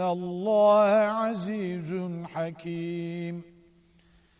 الله عزيز حكيم